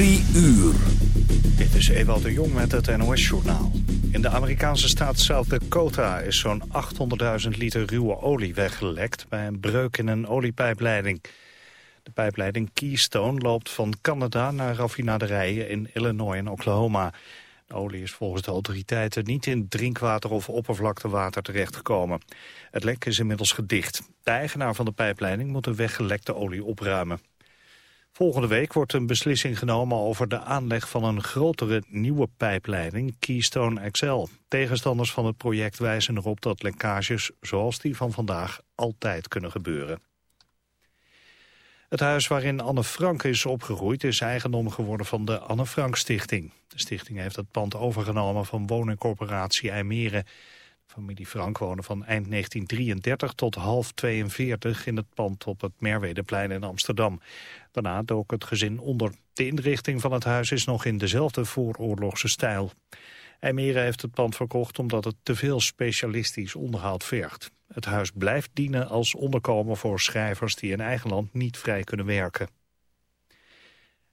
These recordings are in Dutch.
Drie uur. Dit is Ewald de Jong met het NOS-journaal. In de Amerikaanse staat South Dakota is zo'n 800.000 liter ruwe olie weggelekt... bij een breuk in een oliepijpleiding. De pijpleiding Keystone loopt van Canada naar raffinaderijen in Illinois en Oklahoma. De olie is volgens de autoriteiten niet in drinkwater of oppervlaktewater terechtgekomen. Het lek is inmiddels gedicht. De eigenaar van de pijpleiding moet de weggelekte olie opruimen. Volgende week wordt een beslissing genomen over de aanleg van een grotere nieuwe pijpleiding, Keystone XL. Tegenstanders van het project wijzen erop dat lekkages zoals die van vandaag altijd kunnen gebeuren. Het huis waarin Anne Frank is opgegroeid is eigendom geworden van de Anne Frank Stichting. De stichting heeft het pand overgenomen van woningcorporatie IJmeren. Familie Frank woonde van eind 1933 tot half 42 in het pand op het Merwedeplein in Amsterdam. Daarna dook het gezin onder. De inrichting van het huis is nog in dezelfde vooroorlogse stijl. IJmeren heeft het pand verkocht omdat het te veel specialistisch onderhoud vergt. Het huis blijft dienen als onderkomen voor schrijvers die in eigen land niet vrij kunnen werken.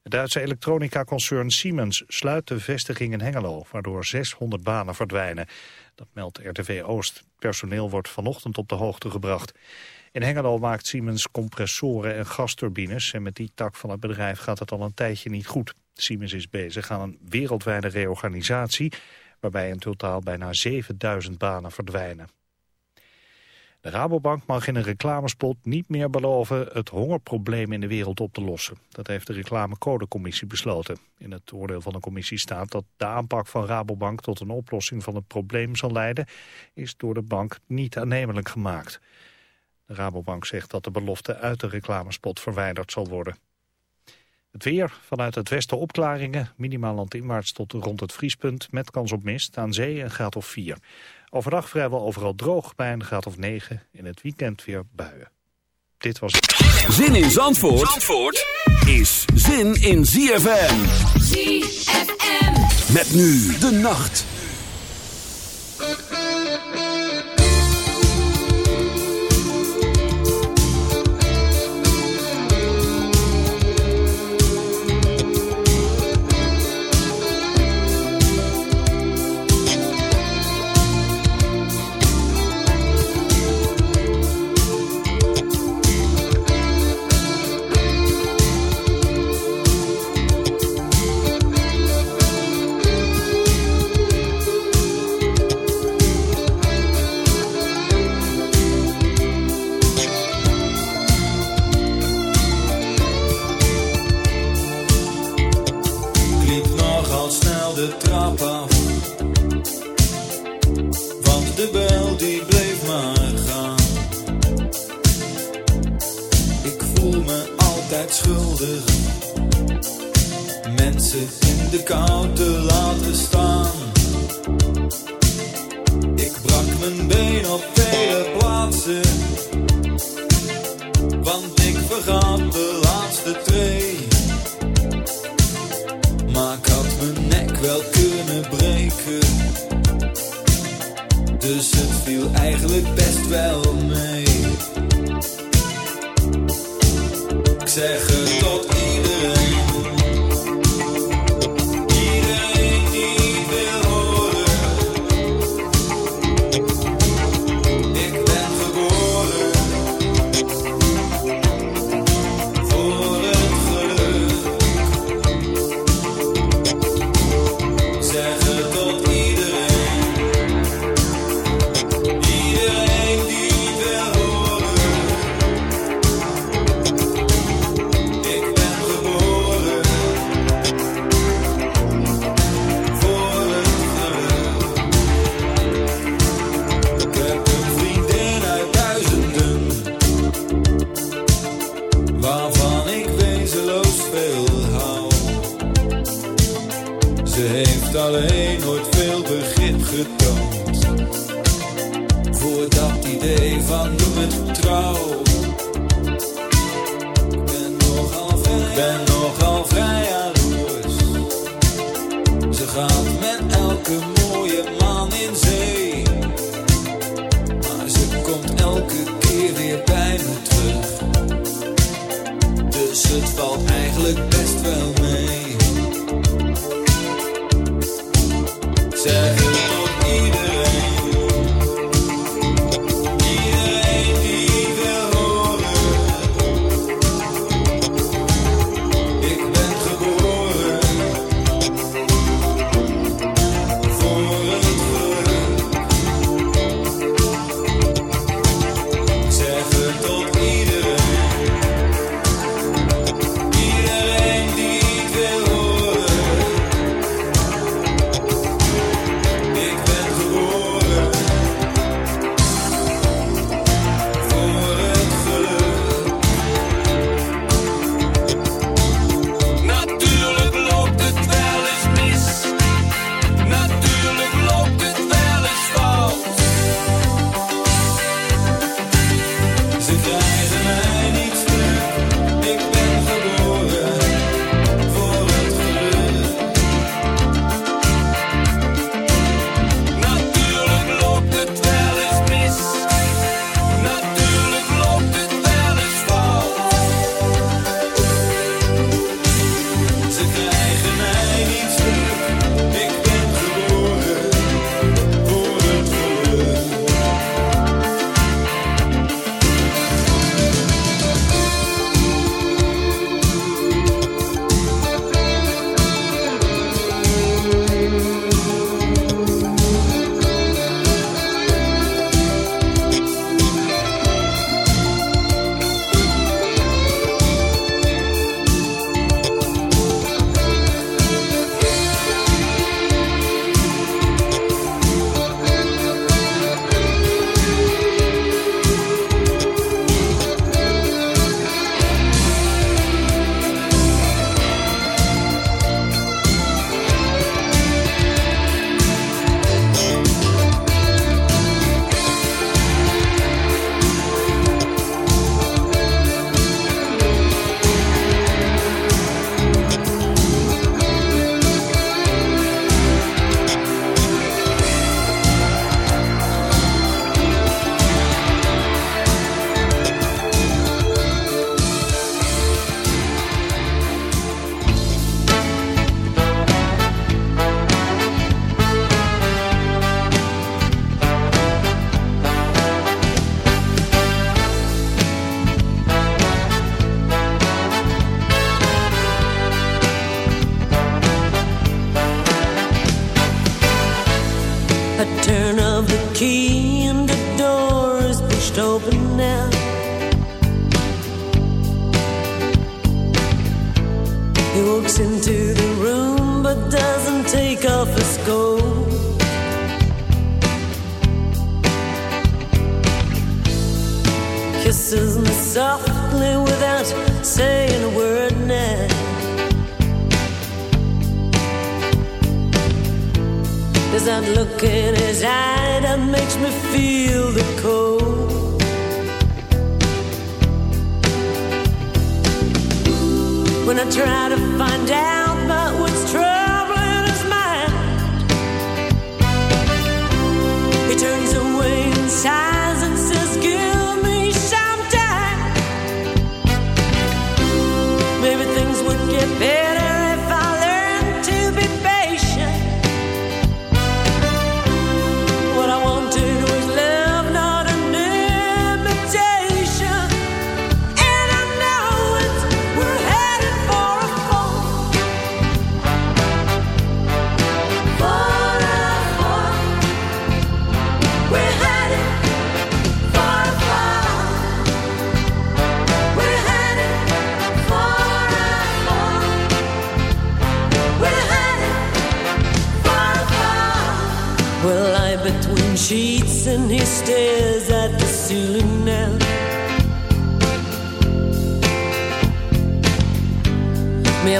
Het Duitse elektronica-concern Siemens sluit de vestiging in Hengelo, waardoor 600 banen verdwijnen. Dat meldt RTV Oost. Personeel wordt vanochtend op de hoogte gebracht. In Hengelo maakt Siemens compressoren en gasturbines en met die tak van het bedrijf gaat het al een tijdje niet goed. Siemens is bezig aan een wereldwijde reorganisatie waarbij in totaal bijna 7000 banen verdwijnen. Rabobank mag in een reclamespot niet meer beloven het hongerprobleem in de wereld op te lossen. Dat heeft de reclamecodecommissie besloten. In het oordeel van de commissie staat dat de aanpak van Rabobank tot een oplossing van het probleem zal leiden, is door de bank niet aannemelijk gemaakt. De Rabobank zegt dat de belofte uit de reclamespot verwijderd zal worden. Het weer, vanuit het westen opklaringen, minimaal landinwaarts tot rond het vriespunt... met kans op mist, aan zee een graad of 4. Overdag vrijwel overal droog bij een graad of 9. In het weekend weer buien. Dit was. Zin in Zandvoort, Zandvoort is zin in ZFM. ZFM. Met nu de nacht.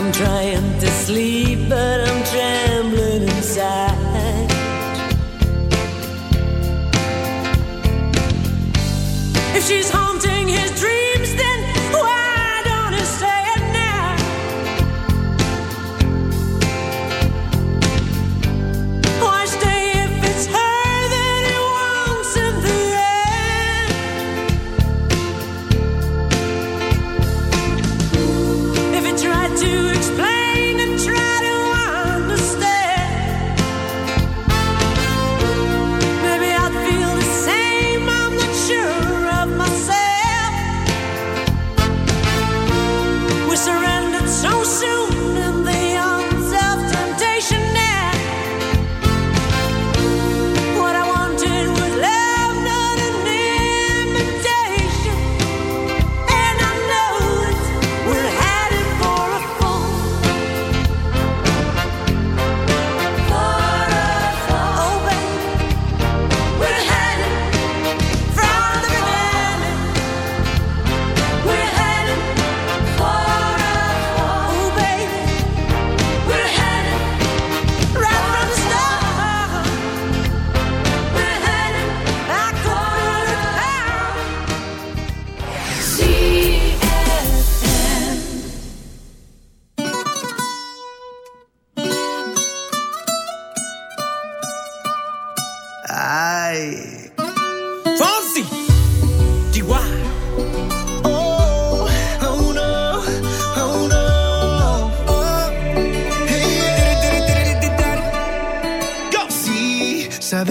I'm trying.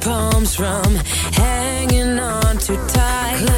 palms from hanging on too tight.